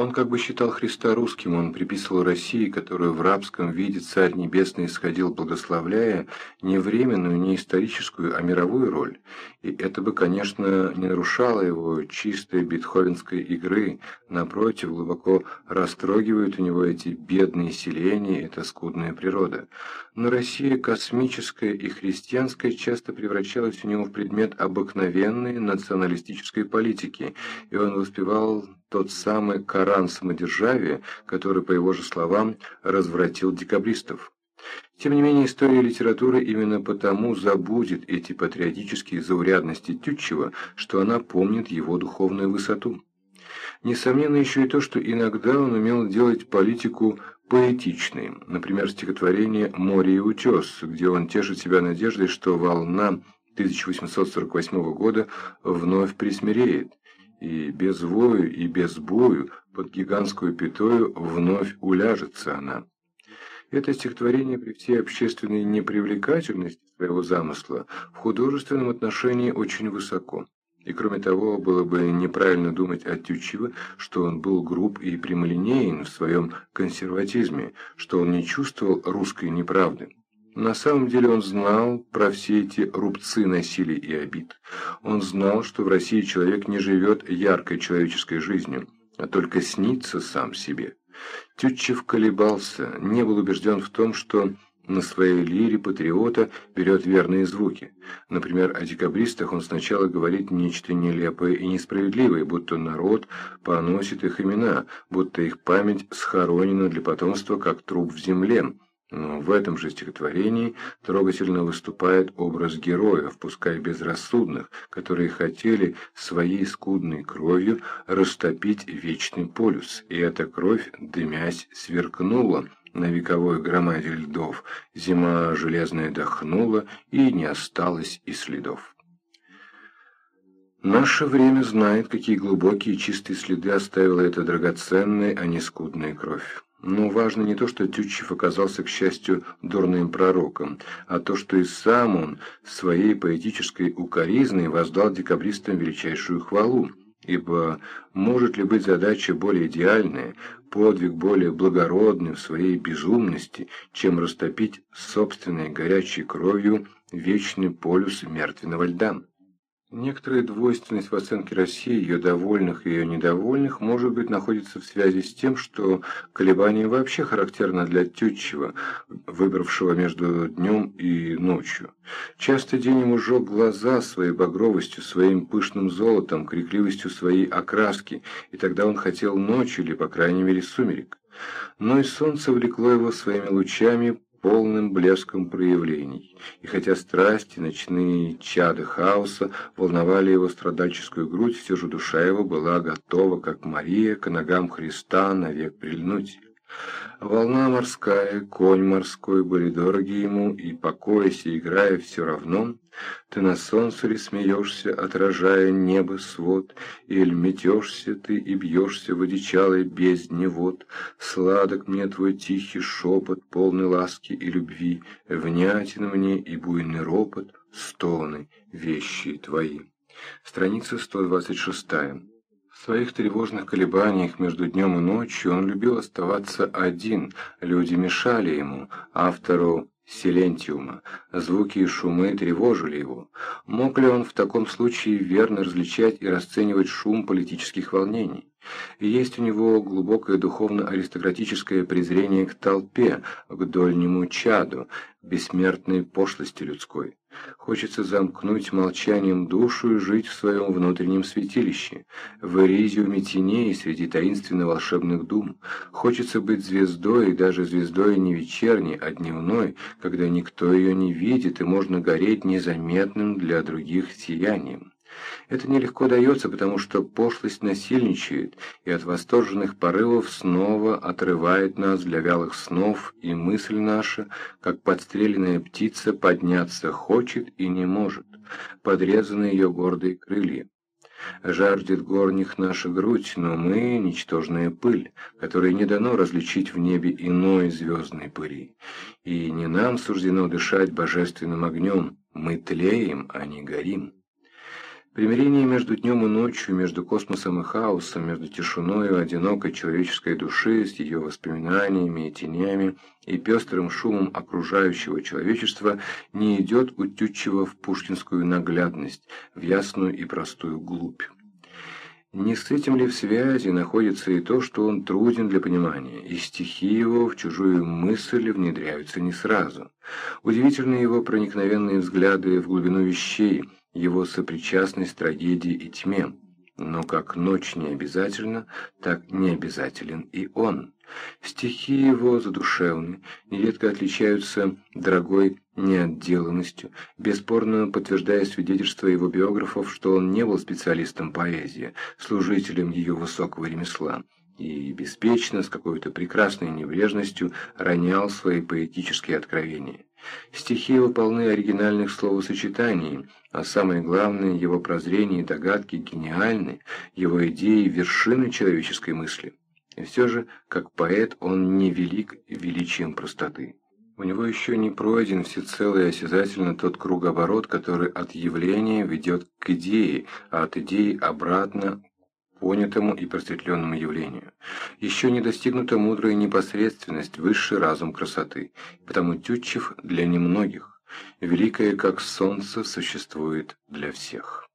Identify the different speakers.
Speaker 1: Он как бы считал Христа русским, он приписывал России, которую в рабском виде Царь Небесный исходил, благословляя, не временную, не историческую, а мировую роль. И это бы, конечно, не нарушало его чистой бетховенской игры, напротив, глубоко растрогивают у него эти бедные селения, эта скудная природа. Но Россия космическая и христианская часто превращалась у него в предмет обыкновенной националистической политики, и он воспевал тот самый Коран самодержавия, который, по его же словам, развратил декабристов. Тем не менее, история литературы именно потому забудет эти патриотические заурядности Тютчева, что она помнит его духовную высоту. Несомненно еще и то, что иногда он умел делать политику поэтичной, например, стихотворение «Море и утес», где он тешит себя надеждой, что волна 1848 года вновь присмиреет, и без вою и без бою под гигантскую пятою вновь уляжется она. Это стихотворение при всей общественной непривлекательности своего замысла в художественном отношении очень высоко. И кроме того, было бы неправильно думать о Тютчеве, что он был груб и прямолинеен в своем консерватизме, что он не чувствовал русской неправды. На самом деле он знал про все эти рубцы насилий и обид. Он знал, что в России человек не живет яркой человеческой жизнью, а только снится сам себе. Тютчев колебался, не был убежден в том, что на своей лире патриота берет верные звуки. Например, о декабристах он сначала говорит нечто нелепое и несправедливое, будто народ поносит их имена, будто их память схоронена для потомства как труп в земле, но в этом же стихотворении трогательно выступает образ героев, пускай безрассудных, которые хотели своей скудной кровью растопить вечный полюс, и эта кровь, дымясь, сверкнула на вековой громаде льдов, зима железная дохнула, и не осталось и следов. Наше время знает, какие глубокие и чистые следы оставила эта драгоценная, а не скудная кровь. Но важно не то, что Тютчев оказался, к счастью, дурным пророком, а то, что и сам он своей поэтической укоризной воздал декабристам величайшую хвалу. Ибо может ли быть задача более идеальная, подвиг более благородный в своей безумности, чем растопить собственной горячей кровью вечный полюс мертвенного льда? Некоторая двойственность в оценке России, ее довольных и ее недовольных, может быть, находится в связи с тем, что колебание вообще характерно для Тютчева, выбравшего между днем и ночью. Часто день ему сжег глаза своей багровостью, своим пышным золотом, крикливостью своей окраски, и тогда он хотел ночи или, по крайней мере, сумерек. Но и солнце влекло его своими лучами полным блеском проявлений, и хотя страсти, ночные чады хаоса волновали его страдальческую грудь, все же душа его была готова, как Мария, к ногам Христа навек прильнуть. Волна морская, конь морской были дороги ему, и, покоясь и играя, все равно, ты на солнце ли смеешься, отражая небо свод, или метешься ты и бьешься в одичалой бездне вод, сладок мне твой тихий шепот, полный ласки и любви, внятен мне и буйный ропот, стоны, вещи твои. Страница 126. Своих тревожных колебаниях между днем и ночью он любил оставаться один, люди мешали ему, автору Силентиума. Звуки и шумы тревожили его. Мог ли он в таком случае верно различать и расценивать шум политических волнений? Есть у него глубокое духовно-аристократическое презрение к толпе, к дольнему чаду, бессмертной пошлости людской. Хочется замкнуть молчанием душу и жить в своем внутреннем святилище, в эризиуме теней среди таинственно-волшебных дум. Хочется быть звездой, и даже звездой не вечерней, а дневной, когда никто ее не видит, и можно гореть незаметным для других сиянием. Это нелегко дается, потому что пошлость насильничает и от восторженных порывов снова отрывает нас для вялых снов, и мысль наша, как подстреленная птица, подняться хочет и не может, подрезаны ее гордые крылья. Жаждет горних наша грудь, но мы — ничтожная пыль, которой не дано различить в небе иной звездной пыли. И не нам суждено дышать божественным огнем, мы тлеем, а не горим. Примирение между днем и ночью, между космосом и хаосом, между тишиной и одинокой человеческой души с ее воспоминаниями и тенями и пестрым шумом окружающего человечества не идет у Тютчева в пушкинскую наглядность, в ясную и простую глубь. Не с этим ли в связи находится и то, что он труден для понимания, и стихи его в чужую мысль внедряются не сразу. Удивительны его проникновенные взгляды в глубину вещей, его сопричастность трагедии и тьме. Но как ночь не обязательно, так не обязателен и он. Стихи его задушевны, нередко отличаются дорогой неотделанностью, бесспорно подтверждая свидетельство его биографов, что он не был специалистом поэзии, служителем ее высокого ремесла, и беспечно, с какой-то прекрасной небрежностью, ронял свои поэтические откровения. Стихи его полны оригинальных словосочетаний, а самое главное, его прозрения и догадки гениальны, его идеи – вершины человеческой мысли. И все же, как поэт, он не велик величием простоты. У него еще не пройден всецело и осязательно тот круговорот, который от явления ведет к идее, а от идеи обратно понятому и просветленному явлению. Еще не достигнута мудрая непосредственность, высший разум красоты, потому Тютчев для немногих, великое как солнце существует для всех.